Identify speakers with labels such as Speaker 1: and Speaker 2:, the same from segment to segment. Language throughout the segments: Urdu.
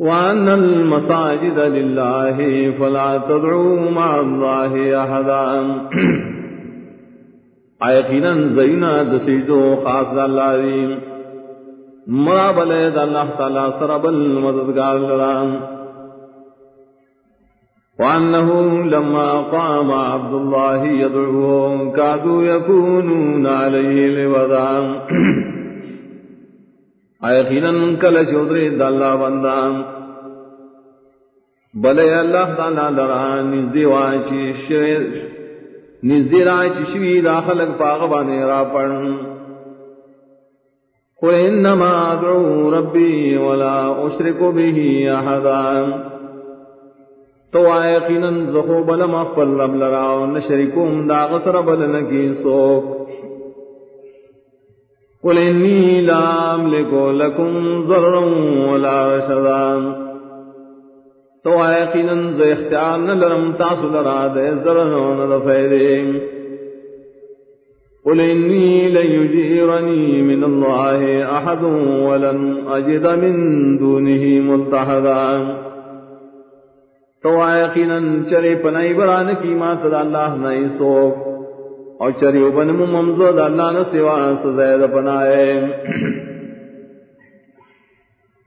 Speaker 1: وأن المساجد لله فلا تدعوا مع الله أحدا. آيقنا زينا دسيدو خاص الله مرا بلد الله تعالى سرب المددگار لرام وأنه لما قام عبد الله يدعوه كادوا يكونون عليه لوضعا یقیناً کل چودری داللہ بندان بلے اللہ تعالی لرا نزدی واشی شیر نزدی راچی شوی داخلق پاغبانی را پڑن قل انما ادعو ربی ولا اشرک به احدا۔ تو یقیناً زخو بل مغفل رب لرا نشرکم دا غسر بل نکی سوک۔ قل انی لا املک لکم ضررا ولا رشدا. تو یقینا ز اختیار نہ لرم، تاسو لرا دے ضرر نہ فائدے قل انی لن یجیرنی من اللہ احد ولن اجد من دونه ملتحدا تو یقینا چرے پنائی بران کی ما مات اللہ نہیں سوک اور چری بن ممزد اللہ نے سوا سزید بنائے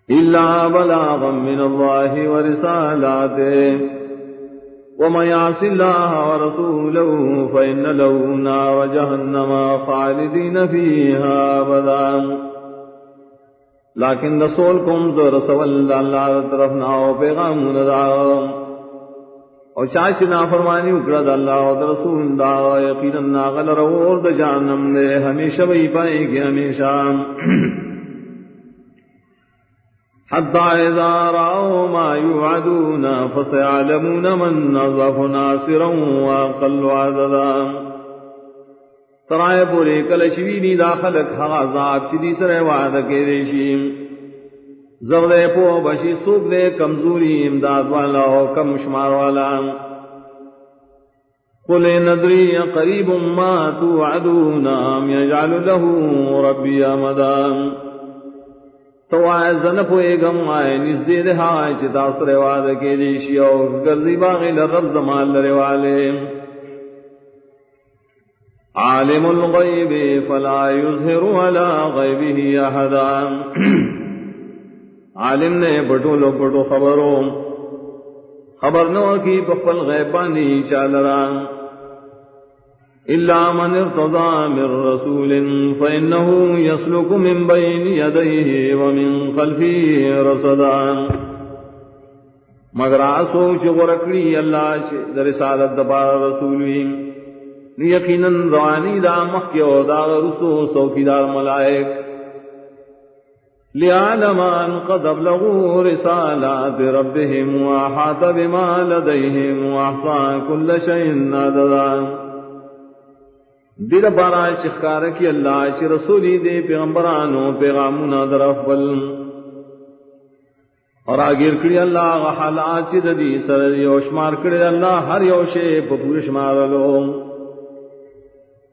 Speaker 1: إلا بلاغا من الله ورسالاته ومن يعص الله ورسوله فإن له نار جهنم خالدين فيها أبدا۔ لكن رسولكم ذو رسول الله طرفنا وبيغام ندعهم اور چاچ نا فرمانی اکڑا اللہ اور رسول دا، یقینا ناغل رور دا جانم دے۔ ہمیشہ وہی پائے گی ہمیشہ۔ حتى إذا رأوا ما يوعدون فسيعلمون من نظف ناصرا وأقل عددا۔ ترائے پورے کل شوینی داخل کھا شدی سر وعد کے ریشیم زغدے پو بشی سوک دے کمزوری امداد والا ہو کم شمار والا۔ قل ندری قریب ما توعدون ام یجعل له ربی امدام تو آئے زن پوئے گم آئے نزدی دے ہائے چتا سرے واد کے دیشی اور گرزی باغی لرب زمان لرے والے۔ عالم الغیب فلا یظہر علا غیبه احدا۔ عالم نے بٹو لو بٹو خبروں خبر نو کی پخپل غیبانی چالران إلا من ارتضى من رسول فإنه يسلك من بين يديه ومن خلفه رصدا مگر آسو چھ غرکڑی اللہ چھ در رسالت دبار رسولین یقینا روانی دا مخیو دا رسو سوکیدار ملائک۔ لِعَلَمَ أَنْ قَدْ أَبْلَغُوا رِسَالَاتِ رَبِّهِمْ وَأَحَاطَ بِمَا لَدَيْهِمْ وَأَحْصَى كُلَّ شَيْءٍ عَدَدًا۔ دل بارا شخکار کی اللہ چ رسولی دے پیغمبرانو پیغامنا در افضل اور آگیر کری اللہ حالات چی دی سر یو شمار کری اللہ ہر یو شے پپور